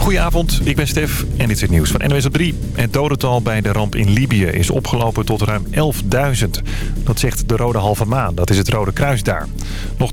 Goedenavond, ik ben Stef en dit is het nieuws van NWS op 3. Het dodental bij de ramp in Libië is opgelopen tot ruim 11.000. Dat zegt de Rode Halve Maan, dat is het Rode Kruis daar. Nog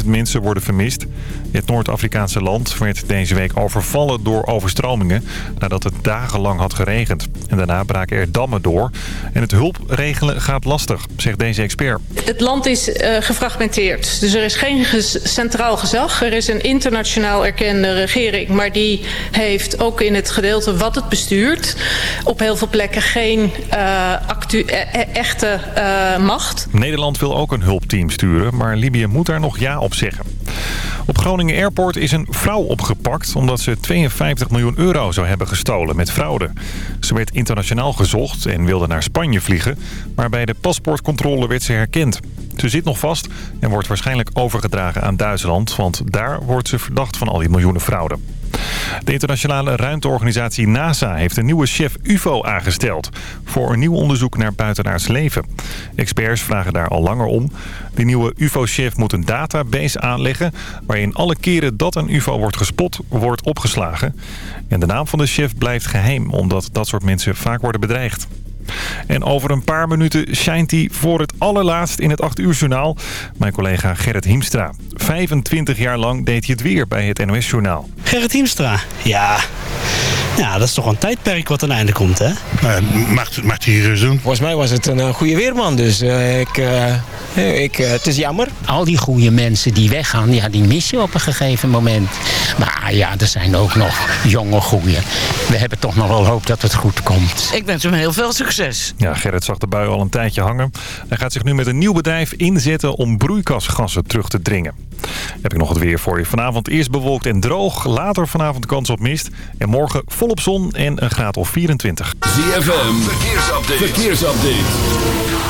20.000 mensen worden vermist. Het Noord-Afrikaanse land werd deze week overvallen door overstromingen... nadat het dagenlang had geregend. En daarna braken er dammen door. En het hulpregelen gaat lastig, zegt deze expert. Het land is uh, gefragmenteerd. Dus er is geen centraal gezag. Er is een internationaal erkende regering... maar die heeft ook in het gedeelte wat het bestuurt... op heel veel plekken geen uh, actu e echte uh, macht. Nederland wil ook een hulpteam sturen... maar Libië moet daar nog ja op zeggen. Op Groningen Airport is een vrouw opgepakt omdat ze 52 miljoen euro zou hebben gestolen met fraude. Ze werd internationaal gezocht en wilde naar Spanje vliegen, maar bij de paspoortcontrole werd ze herkend. Ze zit nog vast en wordt waarschijnlijk overgedragen aan Duitsland, want daar wordt ze verdacht van al die miljoenen fraude. De internationale ruimteorganisatie NASA heeft een nieuwe chef UFO aangesteld... voor een nieuw onderzoek naar buitenaards leven. Experts vragen daar al langer om. De nieuwe UFO-chef moet een database aanleggen... waarin alle keren dat een UFO wordt gespot, wordt opgeslagen. En de naam van de chef blijft geheim... omdat dat soort mensen vaak worden bedreigd. En over een paar minuten schijnt hij voor het allerlaatst in het 8 uur journaal. Mijn collega Gerrit Hiemstra. 25 jaar lang deed hij het weer bij het NOS journaal. Gerrit Hiemstra, ja... Ja, dat is toch een tijdperk wat aan einde komt, hè? Uh, mag, mag hij hier doen? Volgens mij was het een uh, goede weerman, dus uh, ik, ik, het is jammer. Al die goede mensen die weggaan, ja, die mis je op een gegeven moment. Maar ja, er zijn ook nog jonge goeie. We hebben toch nog wel hoop dat het goed komt. Ik wens hem heel veel succes. Ja, Gerrit zag de bui al een tijdje hangen. Hij gaat zich nu met een nieuw bedrijf inzetten om broeikasgassen terug te dringen. Heb ik nog het weer voor je. Vanavond eerst bewolkt en droog. Later vanavond kans op mist. En morgen volop zon en een graad of 24. ZFM, verkeersupdate. verkeersupdate.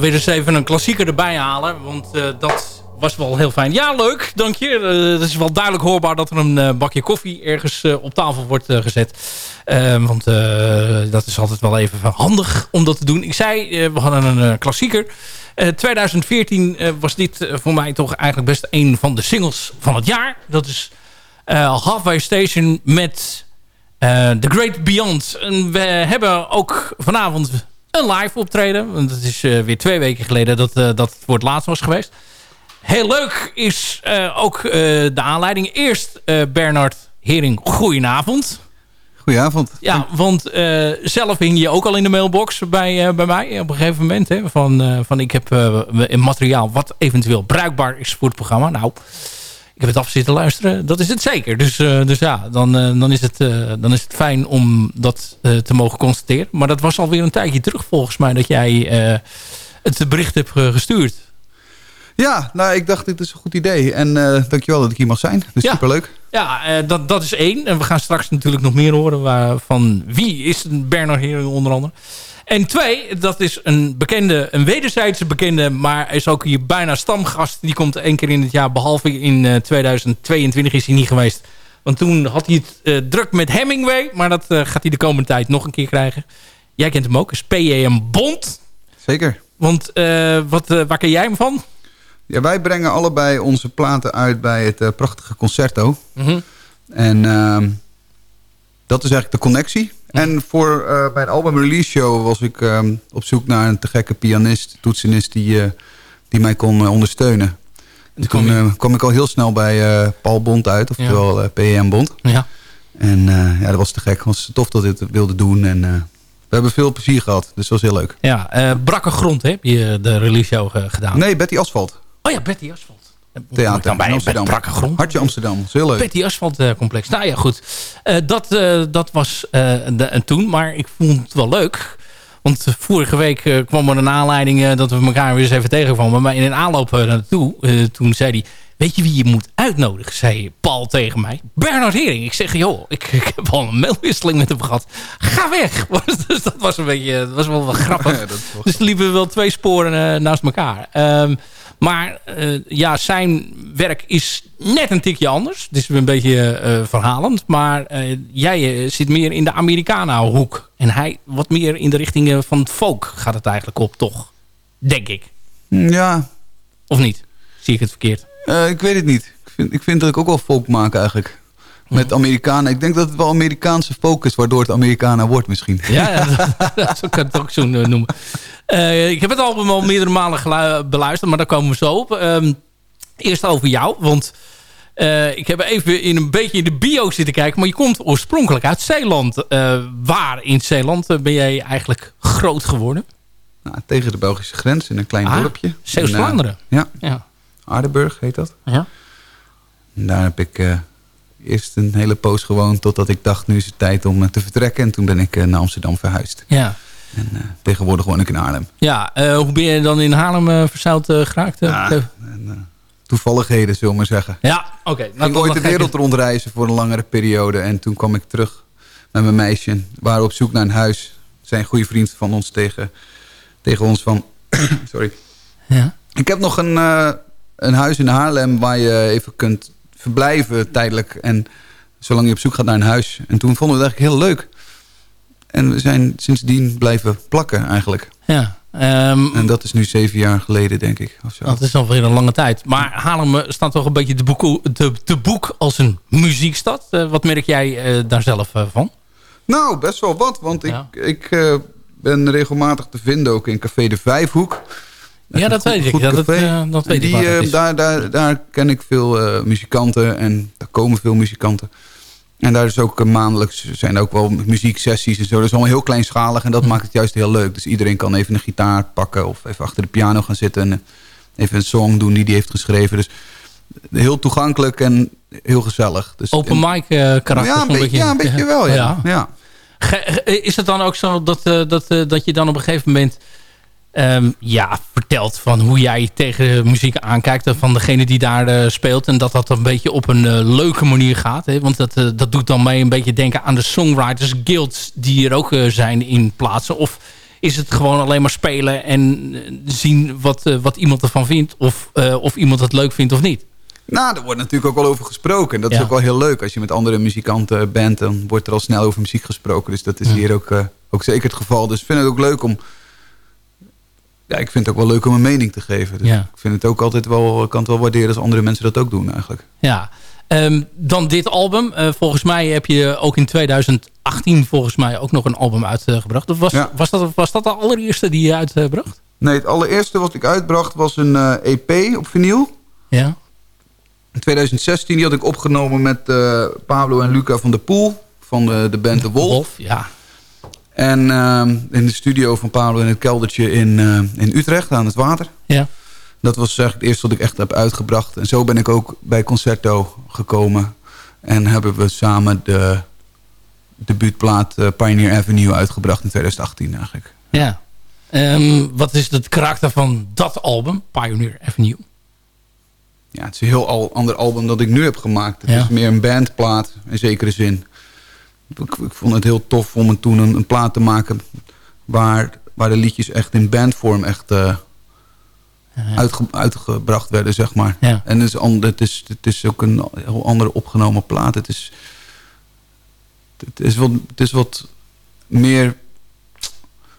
Maar weer eens even een klassieker erbij halen. Want dat was wel heel fijn. Ja, leuk. Dank je. Het is wel duidelijk hoorbaar dat er een bakje koffie ergens op tafel wordt gezet. want dat is altijd wel even handig om dat te doen. Ik zei, we hadden een klassieker. 2014 was dit voor mij toch eigenlijk best een van de singles van het jaar. Dat is Halfway Station met The Great Beyond. En we hebben ook vanavond een live optreden. Want het is weer twee weken geleden dat, dat het voor het laatst was geweest. Heel leuk is ook de aanleiding. Eerst Bernard Hering, goedenavond. Goedenavond. Ja, want zelf hing je ook al in de mailbox bij, bij mij op een gegeven moment. Hè, van, van ik heb een materiaal wat eventueel bruikbaar is voor het programma. Nou, ik heb het af zitten luisteren. Dat is het zeker. Dus, dus ja, dan, dan, is het, dan is het fijn om dat te mogen constateren. Maar dat was alweer een tijdje terug volgens mij dat jij het bericht hebt gestuurd. Ja, nou ik dacht dit is een goed idee. En dankjewel dat ik hier mag zijn. Dat is ja. superleuk. Ja, dat, dat is één. En we gaan straks natuurlijk nog meer horen waar, van wie is Bernard Hering onder andere. En twee, dat is een bekende, een wederzijdse bekende, maar is ook hier bijna stamgast. Die komt één keer in het jaar, behalve in 2022 is hij niet geweest. Want toen had hij het uh, druk met Hemingway, maar dat uh, gaat hij de komende tijd nog een keer krijgen. Jij kent hem ook, is P.J.M. Bond. Zeker. Want uh, wat, waar ken jij hem van? Ja, wij brengen allebei onze platen uit bij het prachtige Concerto. Mm -hmm. En ehm, dat is eigenlijk de connectie. En voor, uh, bij een album release show was ik uh, op zoek naar een te gekke pianist, toetsenist die, uh, die mij kon ondersteunen. En toen kwam ik al heel snel bij Paul Bond uit, oftewel ja. PEM Bond. Ja. En ja, dat was te gek. Het was tof dat dit wilde doen. En we hebben veel plezier gehad, dus dat was heel leuk. Ja, Brakke Grond heb je de release show gedaan? Nee, Betty Asfalt. Oh ja, Betty Asfalt. Theater dan bij Amsterdam. Grond. Hartje Amsterdam, heel leuk. Betty Asfalt complex. Nou ja, goed. Uh, dat, uh, dat was de, en toen. Maar ik vond het wel leuk. Want vorige week kwam er een aanleiding dat we elkaar weer eens even tegenkwamen. Maar in een aanloop naartoe, toen zei hij... Weet je wie je moet uitnodigen? Zei Paul tegen mij. Bernard Hering. Ik zeg, joh, ik, ik heb al een mailwisseling met hem gehad. Ga weg. dus dat was een beetje, dat was wel wat grappig. Ja, dus liepen we wel twee sporen naast elkaar. Um, maar uh, ja, zijn werk is net een tikje anders. Het is een beetje uh, verhalend. Maar uh, jij zit meer in de Americana-hoek. En hij wat meer in de richting van het folk gaat het eigenlijk op, toch? Denk ik. Ja. Of niet? Zie ik het verkeerd? Ik weet het niet. Ik vind, ik vind dat ik ook wel folk maak eigenlijk. Met Amerikanen. Ik denk dat het wel Amerikaanse focus, waardoor het Americana wordt misschien. Ja, ja dat, zo kan het ook zo noemen. Uh, ik heb het album al meerdere malen beluisterd, maar daar komen we zo op. Um, eerst over jou, want uh, ik heb even in een beetje in de bio zitten kijken. Maar je komt oorspronkelijk uit Zeeland. Uh, waar in Zeeland ben jij eigenlijk groot geworden? Nou, tegen de Belgische grens in een klein ah, dorpje. Zeeuws-Vlaanderen? ja. ja. Aardenburg heet dat. Ja. En daar heb ik eerst een hele poos gewoond totdat ik dacht nu is het tijd om te vertrekken. En toen ben ik naar Amsterdam verhuisd. Ja. En uh, tegenwoordig woon ik in Haarlem. Ja, uh, hoe ben je dan in Haarlem uh, verzeild geraakt? Ja, en, toevalligheden, zullen we maar zeggen. Ja, oké. Okay. Ik ging ooit de wereld rondreizen voor een langere periode. En toen kwam ik terug met mijn meisje. We waren op zoek naar een huis. Zijn goede vriend van ons tegen, tegen ons van... sorry. Ja. Ik heb nog een, een huis in Haarlem waar je even kunt verblijven tijdelijk. En zolang je op zoek gaat naar een huis. En toen vonden we het eigenlijk heel leuk. En we zijn sindsdien blijven plakken eigenlijk. Ja. Um, en dat is nu zeven jaar geleden, denk ik. Of zo. Dat is alweer een lange tijd. Maar Haarlem staat toch een beetje te boek, te, te boek als een muziekstad. Uh, wat merk jij uh, daar zelf uh, van? Nou, best wel wat. Want ja. ik, ik ben regelmatig te vinden ook in Café de Vijfhoek. Ja, dat weet ik. Ja, dat, dat weet Die, ik daar, daar, daar ken ik veel muzikanten en daar komen veel muzikanten. En daar is ook maandelijks zijn ook wel muzieksessies en zo. Dat is allemaal heel kleinschalig en dat maakt het juist heel leuk. Dus iedereen kan even een gitaar pakken of even achter de piano gaan zitten... en even een song doen die hij heeft geschreven. Dus heel toegankelijk en heel gezellig. Dus Open mic uh, karakter. Ja, een, beetje, ja, een beetje wel, ja. ja. ja. Is het dan ook zo dat, uh, dat, uh, dat je dan op een gegeven moment um, ja, vertelt van hoe jij tegen muziek aankijkt van degene die daar uh, speelt. En dat dat een beetje op een uh, leuke manier gaat. Hè? Want dat, uh, dat doet dan mij een beetje denken aan de Songwriters Guilds die er ook zijn in plaatsen. Of is het gewoon alleen maar spelen en eh, zien wat, eh, wat iemand ervan vindt. Of, eh, of iemand het leuk vindt of niet. Nou, er wordt natuurlijk ook wel over gesproken. En dat is ook wel heel leuk. Als je met andere muzikanten bent, dan wordt er al snel over muziek gesproken. Dus dat is Ja. hier ook, eh, ook zeker het geval. Dus ik vind het ook leuk om... Ja, ik vind het ook wel leuk om een mening te geven. Dus Ja. ik vind het ook altijd wel, kan het wel waarderen als andere mensen dat ook doen eigenlijk. Ja. Ehm, dan dit album. Eh, volgens mij heb je ook in 2018 volgens mij ook nog een album uitgebracht. Of was, Ja. was, dat, was dat de allereerste die je uitbracht? Nee, het allereerste wat ik uitbracht was een eh, EP op vinyl. Ja. In 2016 die had ik opgenomen met eh, Pablo en Luca van der Poel. Van de, de band De Wolf. ja. En ehm, in de studio van Pablo in het keldertje in, eh, in Utrecht aan het water. Ja. Dat was eigenlijk het eerste wat ik echt heb uitgebracht. En zo ben ik ook bij Concerto gekomen. En hebben we samen de debuutplaat eh, Pioneer Avenue uitgebracht in 2018 eigenlijk. Ja. Ehm, wat is het karakter van dat album, Pioneer Avenue? Ja, het is een heel al, ander album dat ik nu heb gemaakt. Het Ja. is meer een bandplaat, in zekere zin. Ik, ik vond het heel tof om toen een, een plaat te maken... Waar, waar de liedjes echt in bandvorm echt eh, uitge- uitgebracht werden, zeg maar. Ja. En het is, het, is, het is ook een heel andere opgenomen plaat. Het is, het is, wat, het is wat meer,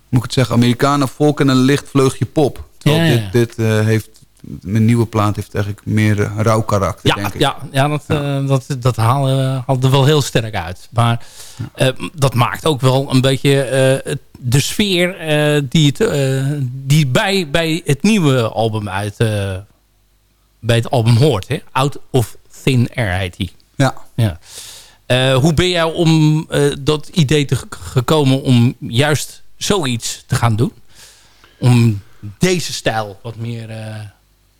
moet ik het zeggen, Amerikanen volk en een licht vleugje pop. Terwijl Ja, ja, ja. dit, dit eh, heeft, mijn nieuwe plaat heeft eigenlijk meer eh, rauw karakter, Ja, denk ik. ja, ja, dat, eh, dat, dat haalde, haalde er wel heel sterk uit. Maar eh, dat maakt ook wel een beetje eh, de sfeer eh, die, het, eh, die bij, bij het nieuwe album uit, eh, bij het album hoort. Hè? Out of Thin Air heet die. Ja. Ja. Eh, hoe ben jij om eh, dat idee te gekomen om juist zoiets te gaan doen? Om deze stijl wat meer eh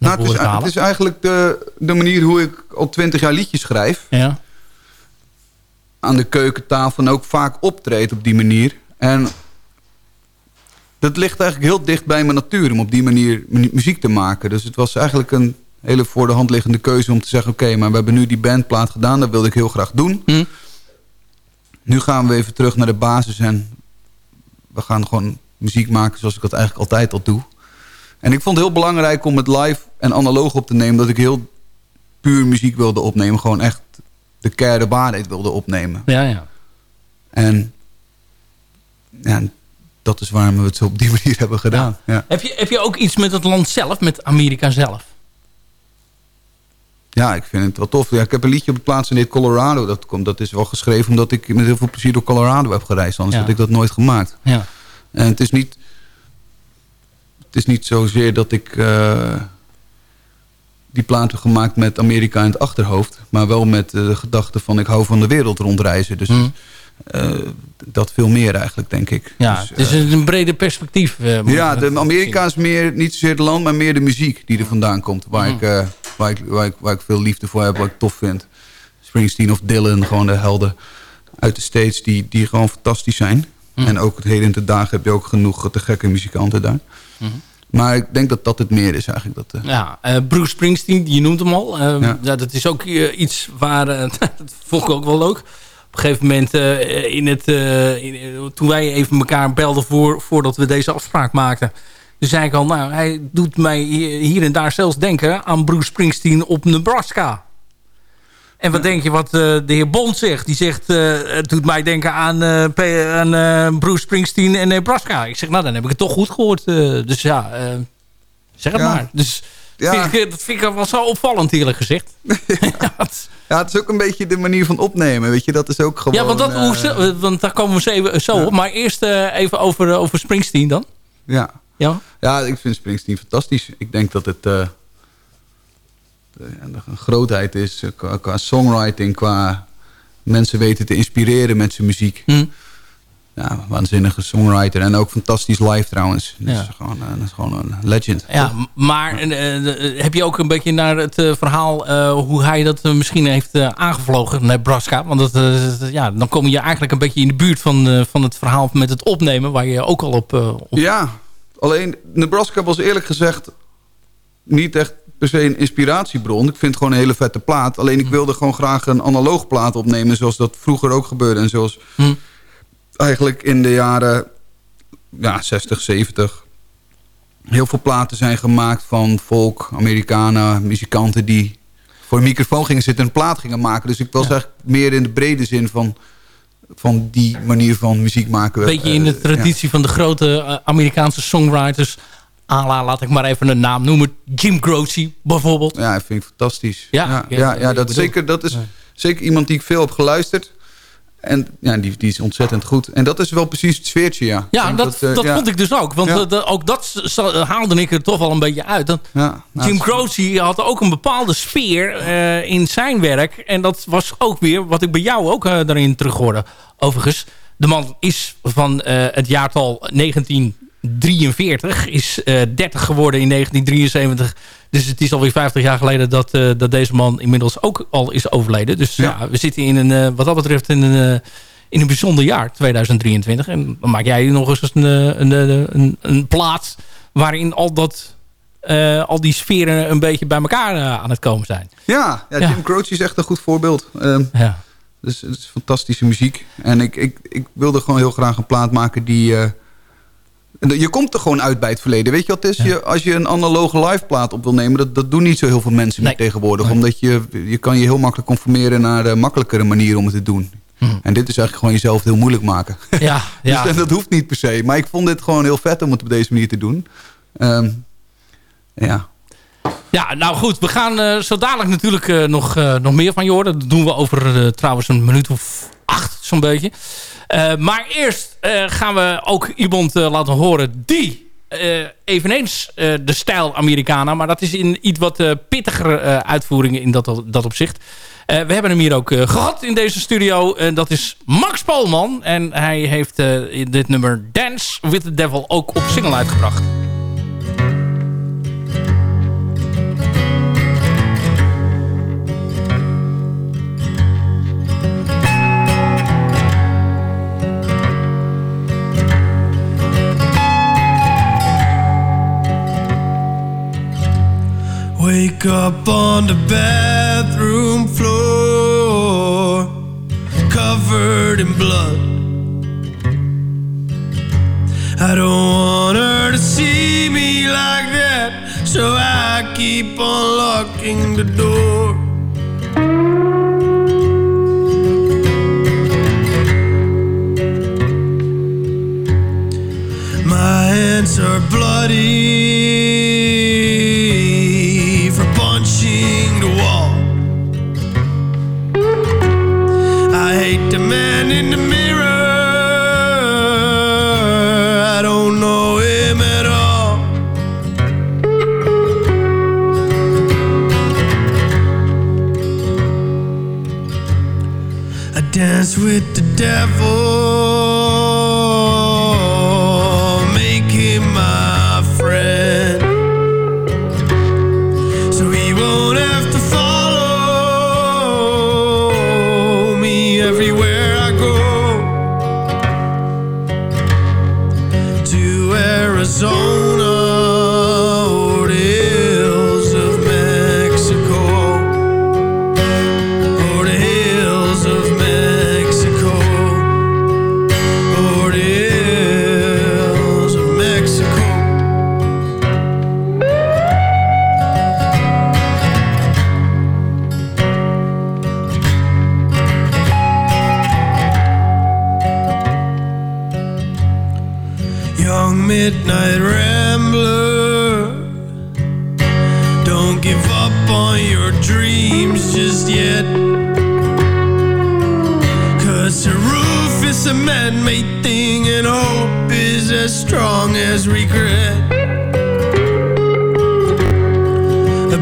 Nou, het, is, het eigenlijk de, de manier hoe ik al twintig jaar liedjes schrijf. Ja. aan de keukentafel en ook vaak optreed op die manier. En dat ligt eigenlijk heel dicht bij mijn natuur om op die manier mu- muziek te maken. Dus het was eigenlijk een hele voor de hand liggende keuze om te zeggen... oké, maar we hebben nu die bandplaat gedaan, dat wilde ik heel graag doen. Hm. Nu gaan we even terug naar de basis en we gaan gewoon muziek maken zoals ik dat eigenlijk altijd al doe. En ik vond het heel belangrijk om het live en analoog op te nemen... dat ik heel puur muziek wilde opnemen. Gewoon echt de kern, de waarheid wilde opnemen. Ja, ja. En ja, dat is waarom we het zo op die manier hebben gedaan. Ja, Heb je, heb je ook iets met het land zelf, met Amerika zelf? ja ik vind het wel tof. Ja, ik heb een liedje op de plaats in dit Colorado. Dat, komt, dat is wel geschreven omdat ik met heel veel plezier door Colorado heb gereisd. Anders Ja. had ik dat nooit gemaakt. Ja. En het is niet, het is niet zozeer dat ik eh, die plaat heb gemaakt met Amerika in het achterhoofd. Maar wel met eh, de gedachte van ik hou van de wereld rondreizen. Dus Hm. eh, dat veel meer eigenlijk, denk ik. Ja, Dus, het is een breder perspectief. Ja, de Amerika is meer niet zozeer het land, maar meer de muziek die er vandaan komt. Waar, Mhm. ik, waar, ik, waar, ik, waar ik veel liefde voor heb, wat ik tof vind. Springsteen of Dylan, gewoon de helden uit de States die, die gewoon fantastisch zijn. Mhm. En ook het heden ten dagen heb je ook genoeg te gekke muzikanten daar. Mhm. Maar ik denk dat dat het meer is eigenlijk. Dat, eh, Ja, eh, Bruce Springsteen, je noemt hem al. Eh, Ja. ja. dat is ook eh, iets waar... dat vond ik ook wel leuk. Op een gegeven moment, in het, in, toen wij even elkaar belden voor, voordat we deze afspraak maakten... Toen zei ik al, nou, hij doet mij hier hier en daar zelfs denken aan Bruce Springsteen op Nebraska. En wat denk je wat eh, de heer Bond zegt? Die zegt, eh, het doet mij denken aan, eh, aan Bruce Springsteen en Nebraska. Ik zeg, nou, dan heb ik het toch goed gehoord. eh, dus ja, zeg het Ja. maar. Dus Ja. vind ik, dat vind ik wel zo opvallend eerlijk gezegd. Ja, het is ook een beetje de manier van opnemen. Weet je, dat is ook gewoon... ja, want, dat, want daar komen we zo, even, zo op. Maar eerst even over, over Springsteen dan. Ja. Ja? Ja, ik vind Springsteen fantastisch. Ik denk dat het eh, een grootheid is eh, qua, qua songwriting, qua mensen weten te inspireren met zijn muziek. Hm. Ja, waanzinnige songwriter. En ook fantastisch live trouwens. Dus Ja. gewoon, eh, dat is gewoon een legend. Ja, maar heb je ook een beetje naar het verhaal hoe hij dat misschien heeft aangevlogen, Nebraska? Want dat, ja, dan kom je eigenlijk een beetje in de buurt van, van het verhaal met het opnemen, waar je ook al op... op Ja, alleen Nebraska was eerlijk gezegd niet echt per se een inspiratiebron. Ik vind het gewoon een hele vette plaat. Alleen ik wilde gewoon graag een analoog plaat opnemen... zoals dat vroeger ook gebeurde. En zoals Hm. eigenlijk in de jaren ja, 60, 70. Heel veel platen zijn gemaakt van folk, Amerikanen, muzikanten die voor een microfoon gingen zitten en een plaat gingen maken. Dus ik was eigenlijk meer in de brede zin van, van die manier van muziek maken. Een beetje in de Eh, traditie van de grote eh, Amerikaanse songwriters. À la, laat ik maar even een naam noemen. Jim Croce bijvoorbeeld. Ja, dat vind ik fantastisch. Ja, ja, ja, ja, ik ja, dat, bedoel- zeker, dat is zeker iemand die ik veel heb geluisterd. En ja, die, die is ontzettend goed. En dat is wel precies het sfeertje, ja. Ja, dat, eh, dat ja. vond ik dus ook. Want Ja. eh, de- ook dat haalde ik er toch wel een beetje uit. Dat Ja, nou, Jim Croce had ook een bepaalde sfeer eh, in zijn werk. En dat was ook weer wat ik bij jou ook eh, daarin terug hoorde. Overigens, de man is van eh, het jaartal 1943. Is eh 30 geworden in 1973. Dus het is alweer 50 jaar geleden dat, eh, dat deze man inmiddels ook al is overleden. Dus ja, Ja. we zitten in een, eh, wat dat betreft in een, eh, in een bijzonder jaar, 2023. En dan maak jij nog eens een, eh, een, een, een, een plaat waarin al dat eh, al die sferen een beetje bij elkaar eh, aan het komen zijn. ja, ja, Ja. Jim Croce is echt een goed voorbeeld. Ehm, Ja. dus het is fantastische muziek. En ik, ik, ik wilde gewoon heel graag een plaat maken die... eh, je komt er gewoon uit bij het verleden. Weet je wat het is? Je, als je een analoge live plaat op wil nemen... dat, dat doen niet zo heel veel mensen Nee. meer tegenwoordig. Nee. Omdat je, je kan je heel makkelijk conformeren... naar de makkelijkere manier om het te doen. Hmm. En dit is eigenlijk gewoon jezelf heel moeilijk maken. Ja, ja. Dus dat hoeft niet per se. Maar ik vond dit gewoon heel vet om het op deze manier te doen. Ehm, ja. ja, nou goed. We gaan eh, zo dadelijk natuurlijk eh, nog, eh, nog meer van je horen. Dat doen we over eh, trouwens een minuut of acht zo'n beetje. Eh, maar eerst eh, gaan we ook iemand eh, laten horen die eveneens de stijl Americana... maar dat is in iets wat eh, pittiger eh, uitvoeringen in dat, dat opzicht. We hebben hem hier ook eh, gehad in deze studio. Dat is Max Polman. En hij heeft dit nummer Dance with the Devil ook op single uitgebracht. Wake up on the bathroom floor, covered in blood. I don't want her to see me like that, so I keep on locking the door. Devil,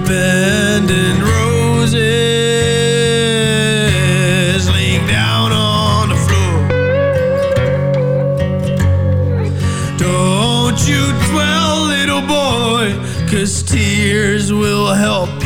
Abandoned roses laying down on the floor. Don't you dwell, little boy, cause tears will help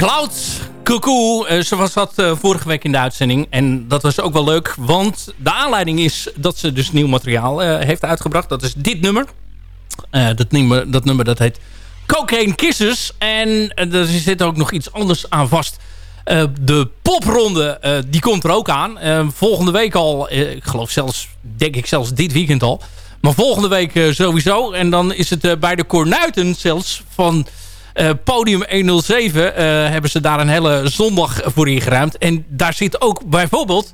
Cloud Cuckoo, eh, ze was dat eh, vorige week in de uitzending. En dat was ook wel leuk, want de aanleiding is dat ze dus nieuw materiaal eh, heeft uitgebracht. Dat is dit nummer. Dat, nummer dat nummer dat heet Cocaine Kisses. En er zit ook nog iets anders aan vast. De popronde, die komt er ook aan. Volgende week al, ik geloof zelfs, denk ik zelfs dit weekend al. Maar volgende week sowieso. En dan is het bij de Cornuiten zelfs van eh, podium 107... eh, hebben ze daar een hele zondag voor ingeruimd. En daar zit ook bijvoorbeeld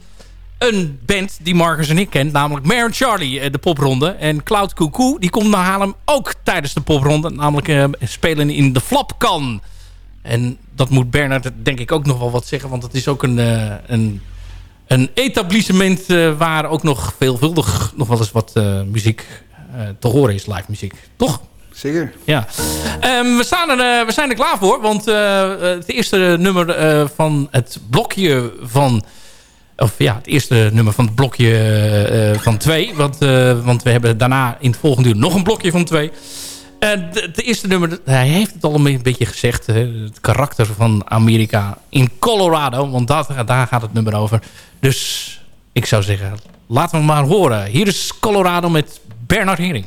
een band die Marcus en ik kent. Namelijk Mare Charlie, eh, de popronde. En Cloud Cuckoo, die komt naar Haarlem ook tijdens de popronde. Namelijk spelen in de Flapkan. En dat moet Bernard denk ik ook nog wel wat zeggen. Want het is ook een, een, een etablissement waar ook nog veelvuldig nog wel eens wat muziek te horen is. Live muziek. Toch? Zeker. Ja. Ehm, we, staan er, eh, we zijn er klaar voor. Want eh, eh, het eerste nummer van het blokje van... Of ja, het eerste nummer van het blokje van twee. Want, want we hebben daarna in het volgende uur nog een blokje van twee. Het eerste nummer, hij heeft het al een beetje gezegd. Het karakter van Amerika in Colorado. Want dat, daar gaat het nummer over. Dus ik zou zeggen, laten we maar horen. Hier is Colorado met Bernard Hering.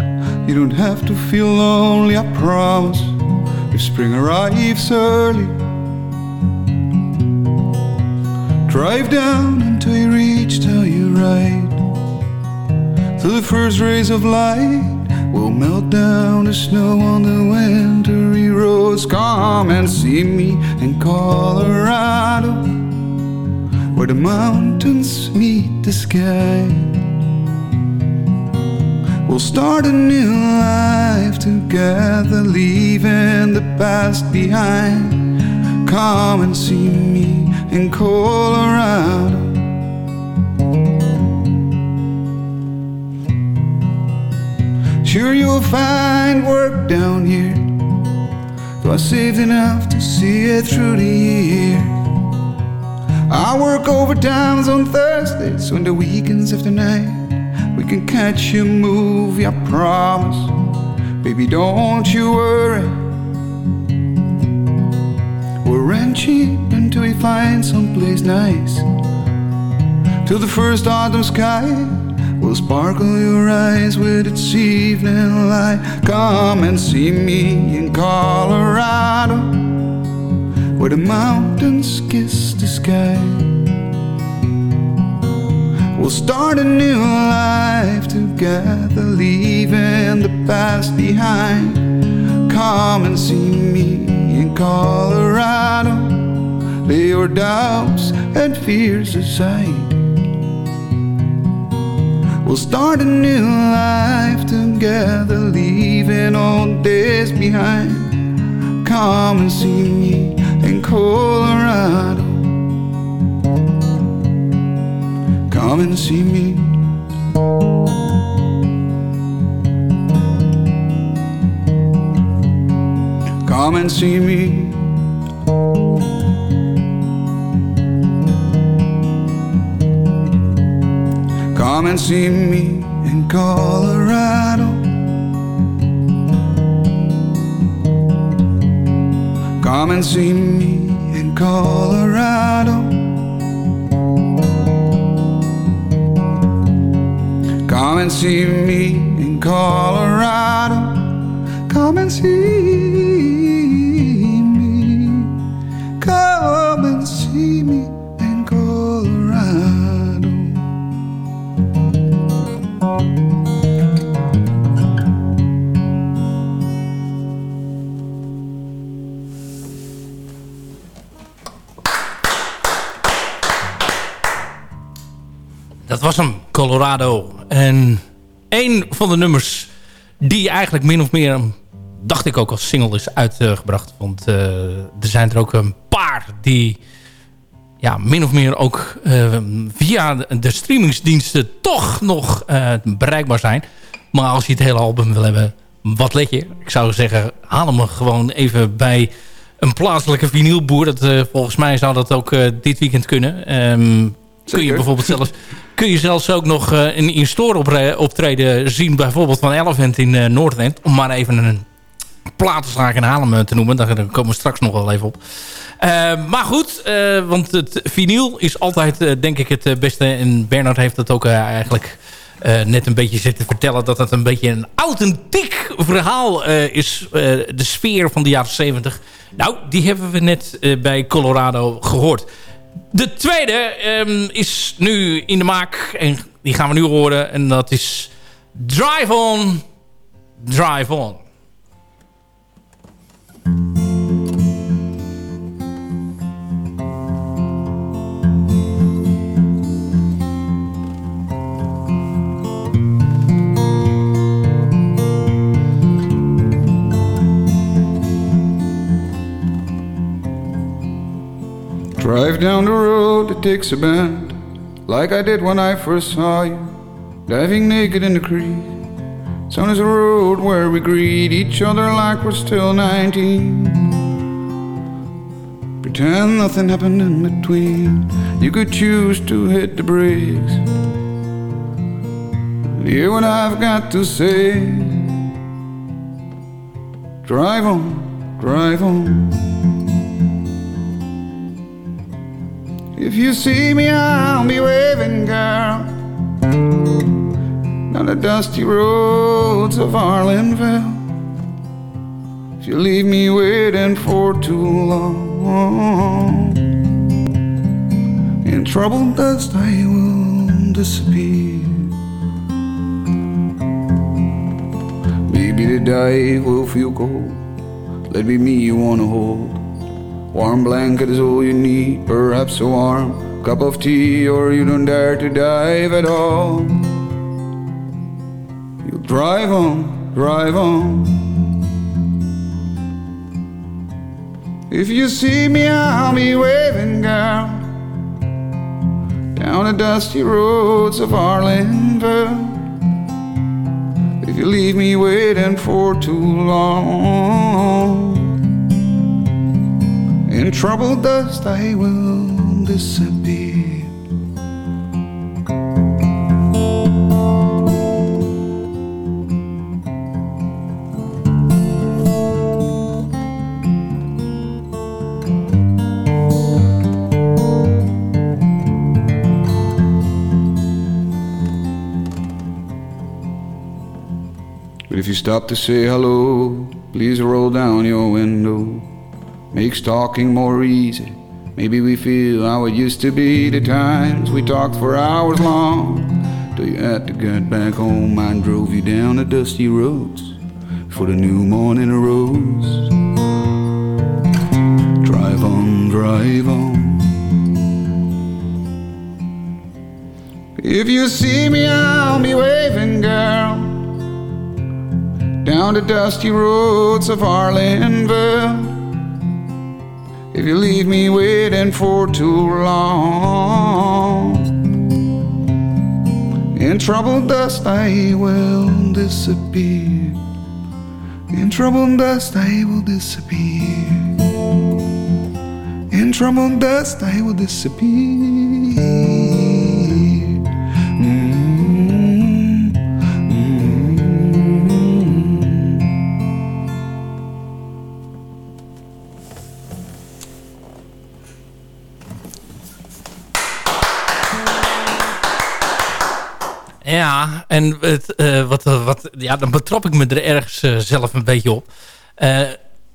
You don't have to feel lonely, I promise. If spring arrives early, drive down until you reach till you Telluride. Till the first rays of light will melt down the snow on the wintry roads. Come and see me in Colorado, where the mountains meet the sky. We'll start a new life together, leaving the past behind. Come and see me in Colorado. Sure, you'll find work down here. Though I saved enough to see it through the year. I work overtimes on Thursdays, on the weekends after night. Can catch a movie, I promise. Baby, don't you worry. We'll rent cheap until we find someplace nice. Till the first autumn sky will sparkle your eyes with its evening light. Come and see me in Colorado, where the mountains kiss the sky. We'll start a new life together, leaving the past behind. Come and see me in Colorado. Lay your doubts and fears aside. We'll start a new life together, leaving old days behind. Come and see me in Colorado. Come and see me. Come and see me. Come and see me in Colorado. Come and see me in Colorado. Come and see me in Colorado. Come and see me. Come and see me in Colorado. Dat was hem, Colorado. En een van de nummers die eigenlijk min of meer, dacht ik ook als single is uitgebracht. Want eh, er zijn er ook een paar die ja, min of meer ook eh, via de streamingsdiensten toch nog eh, bereikbaar zijn. Maar als je het hele album wil hebben, wat let je? Ik zou zeggen, haal hem gewoon even bij een plaatselijke vinylboer. Dat, volgens mij zou dat ook dit weekend kunnen. Ehm, kun je bijvoorbeeld zelfs, kun je zelfs ook nog eh, een in-store optreden zien. Bijvoorbeeld van Elephant in eh, Noordend. Om maar even een platenzaak in Haarlem te noemen. Daar, komen we straks nog wel even op. Eh, maar goed, eh, want het vinyl is altijd eh, denk ik het eh, beste. En Bernard heeft dat ook eh, eigenlijk eh, net een beetje zitten vertellen... dat het een beetje een authentiek verhaal eh, is. eh, de sfeer van de jaren 70. Nou, die hebben we net eh, bij Colorado gehoord. De tweede ehm, is nu in de maak. En die gaan we nu horen. En dat is Drive On, Drive On. Drive down the road that takes a bend, like I did when I first saw you, diving naked in the creek. Sun is a road where we greet each other like we're still 19. Pretend nothing happened in between. You could choose to hit the brakes. Hear what I've got to say. Drive on, drive on. If you see me, I'll be waving, girl. Down the dusty roads of Arlenville. If you leave me waiting for too long, in troubled dust I will disappear. Maybe the dive will feel cold. Let me me you wanna hold. Warm blanket is all you need, perhaps a warm cup of tea, or you don't dare to dive at all. You drive on, drive on. If you see me, I'll be waving, girl, down the dusty roads of Arlenville. If you leave me waiting for too long. In troubled dust I will disappear. But if you stop to say hello, please roll down your window. Makes talking more easy. Maybe we feel how it used to be the times we talked for hours long. Till you had to get back home, I drove you down the dusty roads for the new morning arose. Drive on, drive on. If you see me, I'll be waving, girl down the dusty roads of Arlenville. If you leave me waiting for too long, in troubled dust I will disappear. In troubled dust I will disappear. In troubled dust I will disappear. Ja, en het, eh, wat, wat, ja, dan betrap ik me er ergens eh, zelf een beetje op. Eh,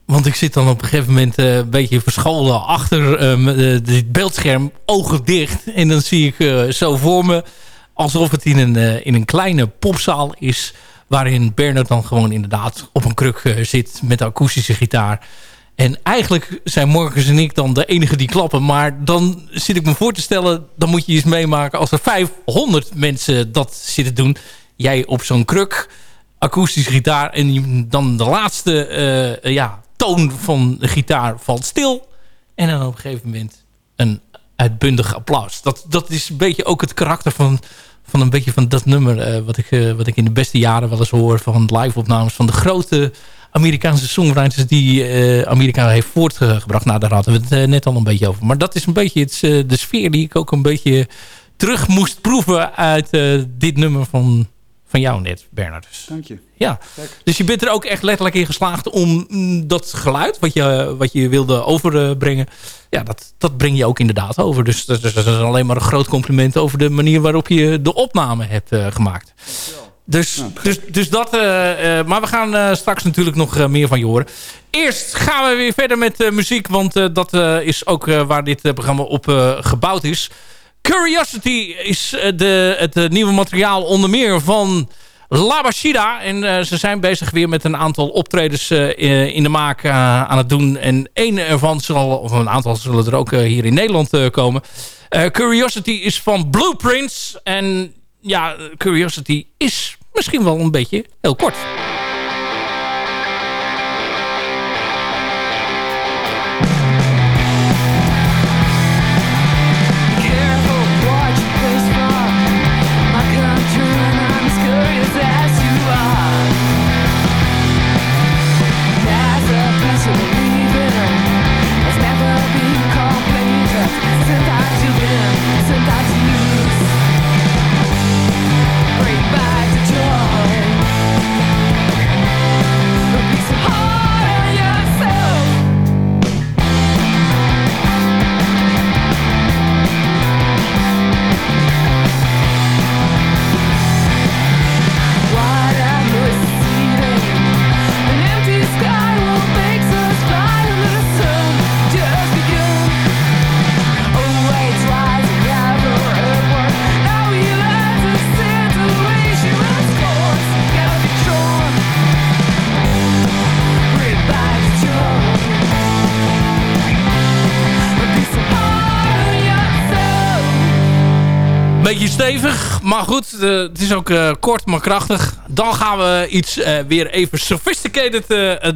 want ik zit dan op een gegeven moment eh, een beetje verscholen achter dit beeldscherm, ogen dicht. En dan zie ik eh, zo voor me alsof het in een, eh, in een kleine popzaal is... waarin Bernard dan gewoon inderdaad op een kruk eh, zit met akoestische gitaar... En eigenlijk zijn Morgens en ik dan de enige die klappen. Maar dan zit ik me voor te stellen... dan moet je eens meemaken als er 500 mensen dat zitten doen. Jij op zo'n kruk, akoestische gitaar... en dan de laatste eh, ja, toon van de gitaar valt stil. En dan op een gegeven moment een uitbundig applaus. Dat, dat is een beetje ook het karakter van, van een beetje van dat nummer... eh, wat, ik, eh, wat ik in de beste jaren wel eens hoor... van live-opnames van de grote Amerikaanse songwriters... die eh, Amerika heeft voortgebracht. Nou, daar hadden we het eh, net al een beetje over. Maar dat is een beetje het, eh, de sfeer die ik ook een beetje terug moest proeven... uit dit nummer van, van jou net, Bernard. Dus, Dank je. ja, dus je bent er ook echt letterlijk in geslaagd om mm, dat geluid wat je, wat je wilde overbrengen, ja, dat, dat breng je ook inderdaad over. Dus dat, is- dat is alleen maar een groot compliment over de manier waarop je de opname hebt gemaakt. Dus, dus, dus dat, eh, eh, maar we gaan eh, straks natuurlijk nog meer van je horen. Eerst gaan we weer verder met muziek, want dat is ook waar dit programma op gebouwd is. Curiosity is de, het nieuwe materiaal onder meer van Labashida. En ze zijn bezig weer met een aantal optredens in de maak aan het doen. En één ervan zal, of een aantal zullen er ook hier in Nederland komen. Curiosity is van Blueprints. En ja, Curiosity is misschien wel een beetje heel kort. Stevig, maar goed. eh, het is ook eh, kort, maar krachtig. Dan gaan we iets eh, weer even sophisticated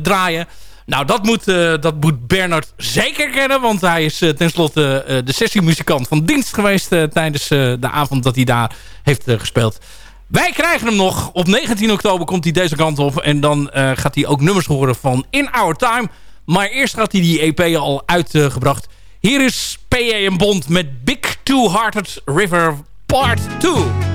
draaien. Nou, dat moet, dat moet Bernard zeker kennen. Want hij is tenslotte de sessiemuzikant van dienst geweest... tijdens de avond dat hij daar heeft gespeeld. Wij krijgen hem nog. Op 19 oktober komt hij deze kant op. En dan gaat hij ook nummers horen van In Our Time. Maar eerst had hij die EP al uitgebracht. Hier is PA en Bond met Big Two-Hearted River Part 2.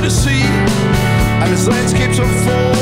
bitter sea, and its landscapes unfold.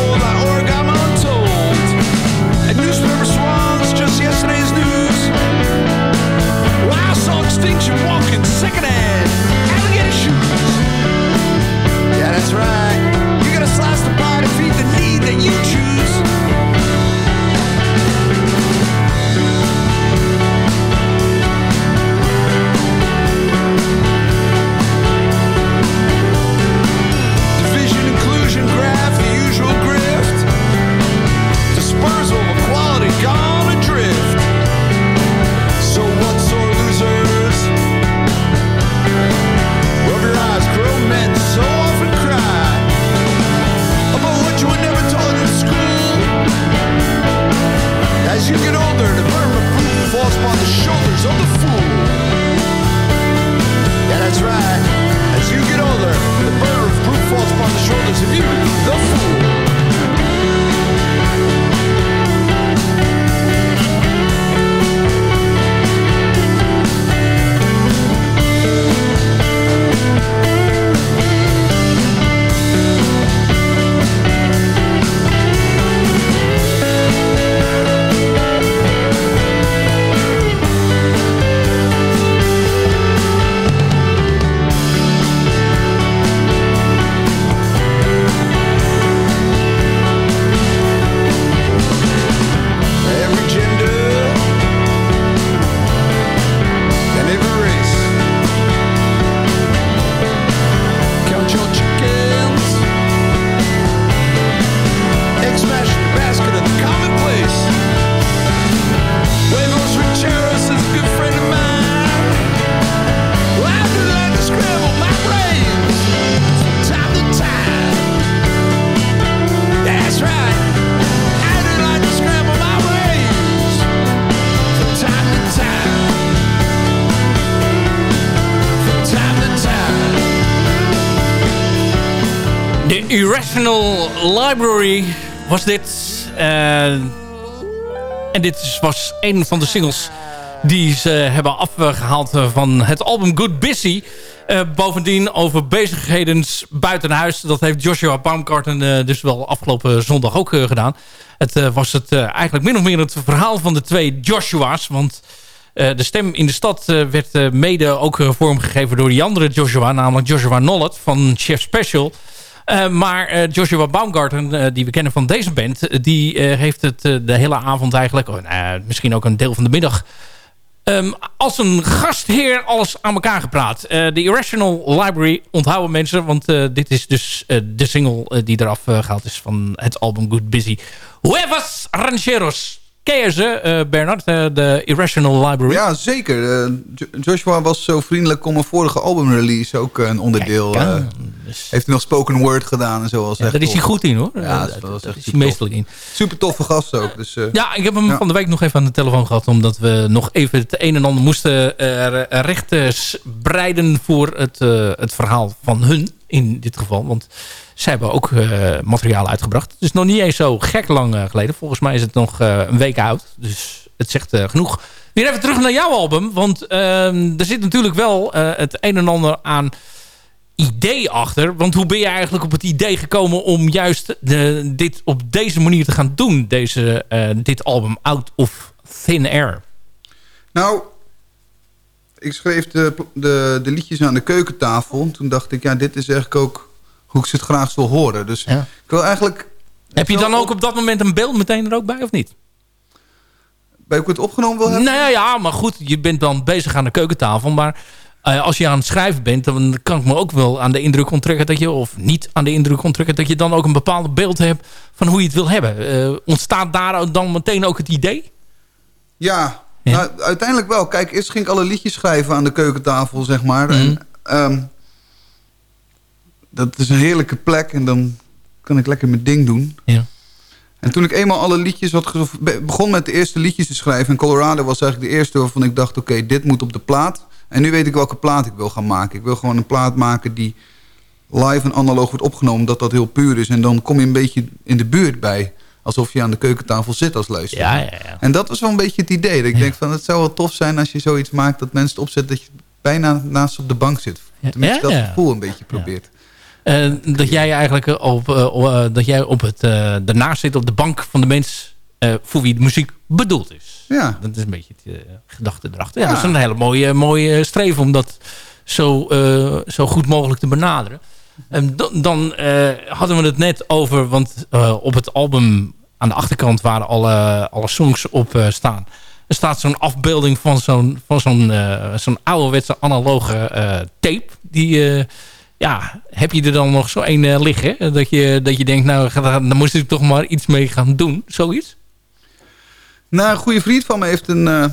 Irrational Library was dit. Eh, en dit was een van de singles die ze hebben afgehaald eh, van het album Good Busy. Eh, bovendien over bezigheden buiten huis. Dat heeft Joshua Baumgarten eh, dus wel afgelopen zondag ook gedaan. Het was het, eigenlijk min of meer het verhaal van de twee Joshua's. Want de stem in de stad werd mede ook vormgegeven door die andere Joshua. Namelijk Joshua Nollet van Chef Special. Eh, maar eh, Joshua Baumgarten, eh, die we kennen van deze band... die heeft het de hele avond eigenlijk... oh, nou misschien ook een deel van de middag... ehm, als een gastheer alles aan elkaar gepraat. De Irrational Library onthouden mensen... want dit is dus de single die eraf eh, gehaald is van het album Good Busy. Huevas Rancheros. Ken je ze, Bernard? de Irrational Library? Ja, zeker. Jo- Joshua was zo vriendelijk om een vorige albumrelease ook een onderdeel... Kijk, eh, heeft hij nog spoken word gedaan en zo. Was Ja, echt daar is hij goed in hoor. Ja, dat, is hij meestal in. Super toffe gast ook. Dus, eh, Ja, ik heb hem Ja. van de week nog even aan de telefoon gehad. Omdat we nog even het een en ander moesten eh, recht eh, breiden voor het, eh, het verhaal van hun. In dit geval. Want zij hebben ook materiaal uitgebracht. Het is nog niet eens zo gek lang geleden. Volgens mij is het nog een week oud. Dus het zegt genoeg. Weer even terug naar jouw album. Want ehm, er zit natuurlijk wel het een en ander aan idee achter. Want hoe ben je eigenlijk op het idee gekomen om juist de, dit op deze manier te gaan doen? Deze, eh, dit album Out of Thin Air. Nou, ik schreef de, de, de liedjes aan de keukentafel. Toen dacht ik, ja, dit is eigenlijk ook hoe ik ze het graag wil horen. Dus ik wil eigenlijk... Heb je dan ook op dat moment een beeld meteen er ook bij of niet? Bij hoe ik het opgenomen wil hebben? Nou ja, maar goed, je bent dan bezig aan de keukentafel. Maar eh, als je aan het schrijven bent, dan kan ik me ook wel aan de indruk onttrekken dat je, of niet aan de indruk onttrekken, dat je dan ook een bepaald beeld hebt van hoe je het wil hebben. Eh, ontstaat daar dan meteen ook het idee? Ja, Nou, uiteindelijk wel. Kijk, eerst ging ik alle liedjes schrijven aan de keukentafel, zeg maar. Mhm. En, ehm, dat is een heerlijke plek en dan kan ik lekker mijn ding doen. Ja. En toen ik eenmaal alle liedjes had begon met de eerste liedjes te schrijven... en Colorado was eigenlijk de eerste waarvan ik dacht... oké, dit moet op de plaat. En nu weet ik welke plaat ik wil gaan maken. Ik wil gewoon een plaat maken die live en analoog wordt opgenomen... dat dat heel puur is. En dan kom je een beetje in de buurt bij... alsof je aan de keukentafel zit als luisteraar. Ja, ja, ja. En dat was wel een beetje het idee. Dat ik denk van, het zou wel tof zijn als je zoiets maakt... dat mensen het opzet dat je bijna naast op de bank zit. Tenminste, Ja, dat gevoel een beetje probeert. Eh, dat jij eigenlijk op, eh, eh, dat jij op het, daarnaast zit op de bank van de mens eh, voor wie de muziek bedoeld is. Ja. Dat is een beetje het eh, gedachte erachter. Ja, Dat is een hele mooie, mooie streven om dat zo, eh, zo goed mogelijk te benaderen. En dan, dan hadden we het net over, want op het album aan de achterkant waar alle, alle songs op staan. Er staat zo'n afbeelding van zo'n van zo'n zo'n ouderwetse analoge tape. Die, ja, heb je er dan nog zo eh, liggen? Dat je, dat je denkt, nou, daar moest ik toch maar iets mee gaan doen. Zoiets? Nou, een goede vriend van me heeft een, eh,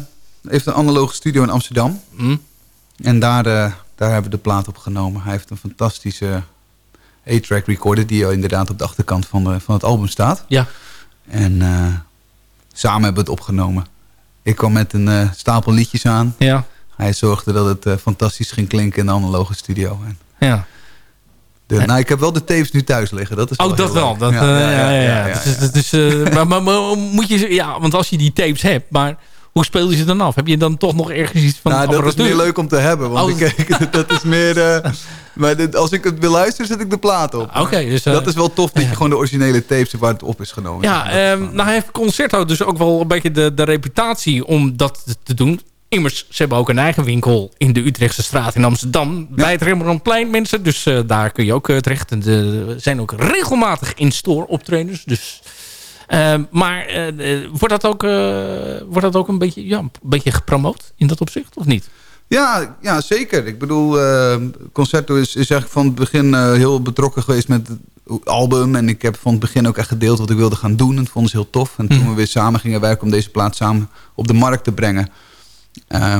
heeft een analoge studio in Amsterdam. Hm? En daar, eh, daar hebben we de plaat opgenomen. Hij heeft een fantastische 8-track recorder... die inderdaad op de achterkant van, de, van het album staat. Ja. En eh, samen hebben we het opgenomen. Ik kwam met een stapel liedjes aan. Ja. Hij zorgde dat het fantastisch ging klinken in de analoge studio. En Ja. De, nou, ik heb wel de tapes nu thuis liggen. Dat is Ook dat wel. Dat, Ja, eh, ja, ja, ja, ja, Dus, is, eh, maar, moet je, ja, want als je die tapes hebt, maar hoe speel je ze dan af? Heb je dan toch nog ergens iets van Nou, dat is meer leuk om te hebben. Want Oh. ik, dat is meer... eh, maar dit- als ik het wil luisteren, zet ik de plaat op. Oké, dus, eh, dat is wel tof dat je gewoon de originele tapes hebt waar het op is genomen. Ja, ehm, nou heeft Concerto dus ook wel een beetje de, de reputatie om dat te doen. Immers, ze hebben ook een eigen winkel in de Utrechtse straat in Amsterdam. Bij het Rembrandtplein, mensen. Dus eh, daar kun je ook eh, terecht. En er zijn ook regelmatig in-store optredens. Dus, maar eh, eh, wordt, dat ook, eh, wordt dat ook een beetje, ja, een beetje gepromoot in dat opzicht, of niet? Ja, ja, zeker. Ik bedoel, eh, Concerto is, is eigenlijk van het begin eh, heel betrokken geweest met het album. En ik heb van het begin ook echt gedeeld wat ik wilde gaan doen. En dat vonden ze heel tof. En toen we weer samen gingen werken om deze plaat samen op de markt te brengen. Eh,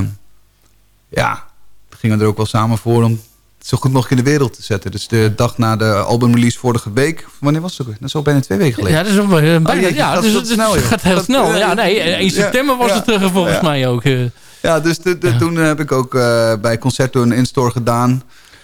ja, gingen we er ook wel samen voor om het zo goed mogelijk in de wereld te zetten. Dus de dag na de albumrelease vorige week. Wanneer was het? Dat is al bijna twee weken geleden. Ja, dat is eh, bijna, jeetje, ja, gaat dus dat het, snel, het gaat heel Dat- snel. ja, nee, 1 september was ja, het eh, volgens ja. mij ook. eh. Ja, dus de, de- toen heb ik ook eh, bij Concerto een in-store gedaan.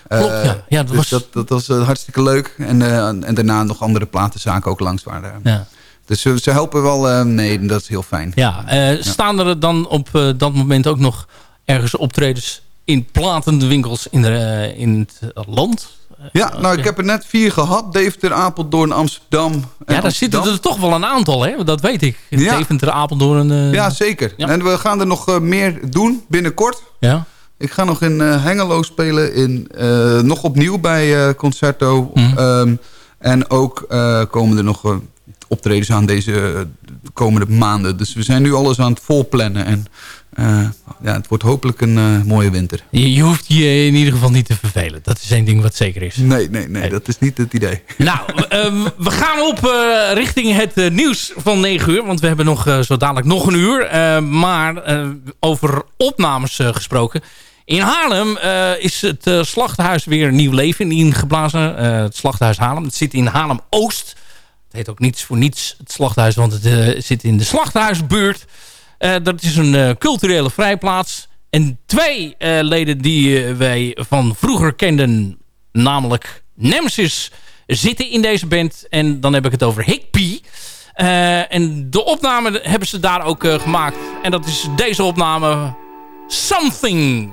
Klopt, Eh, ja. Ja, dat dus was- dat, dat was eh, hartstikke leuk. En, eh, en daarna nog andere platenzaken ook langs waren. Ja. Dus ze, ze helpen wel. eh, nee, dat is heel fijn. Ja, eh, staan er dan op eh, dat moment ook nog ergens optredens in platenwinkels in, de, in het land? Ja, nou, ik heb er net vier gehad. Deventer, Apeldoorn, Amsterdam. en Ja, daar zitten er toch wel een aantal, hè? Dat weet ik. Ja. Deventer, Apeldoorn. eh, Ja, zeker. Ja. En we gaan er nog meer doen binnenkort. Ja. Ik ga nog in Hengelo spelen. In, nog opnieuw bij Concerto. Mhm. Ehm, en ook komen er nog optredens aan deze eh, komende maanden. Dus we zijn nu alles aan het volplannen. En eh, ja, het wordt hopelijk een eh, mooie winter. Je, je hoeft je in ieder geval niet te vervelen. Dat is één ding wat zeker is. Nee, nee, nee, dat is niet het idee. Nou, we gaan op richting het nieuws van 9 uur. Want we hebben nog zo dadelijk nog een uur. Maar over opnames gesproken. In Haarlem is het slachthuis weer nieuw leven ingeblazen. Het slachthuis Haarlem. Het zit in Haarlem-Oost. Het heet ook niets voor niets het slachthuis. Want het eh, zit in de slachthuisbuurt. Eh, dat is een eh, culturele vrijplaats. En twee leden die wij van vroeger kenden, namelijk Nemesis, zitten in deze band. En dan heb ik het over Higpie. En de opname hebben ze daar ook gemaakt. En dat is deze opname Something.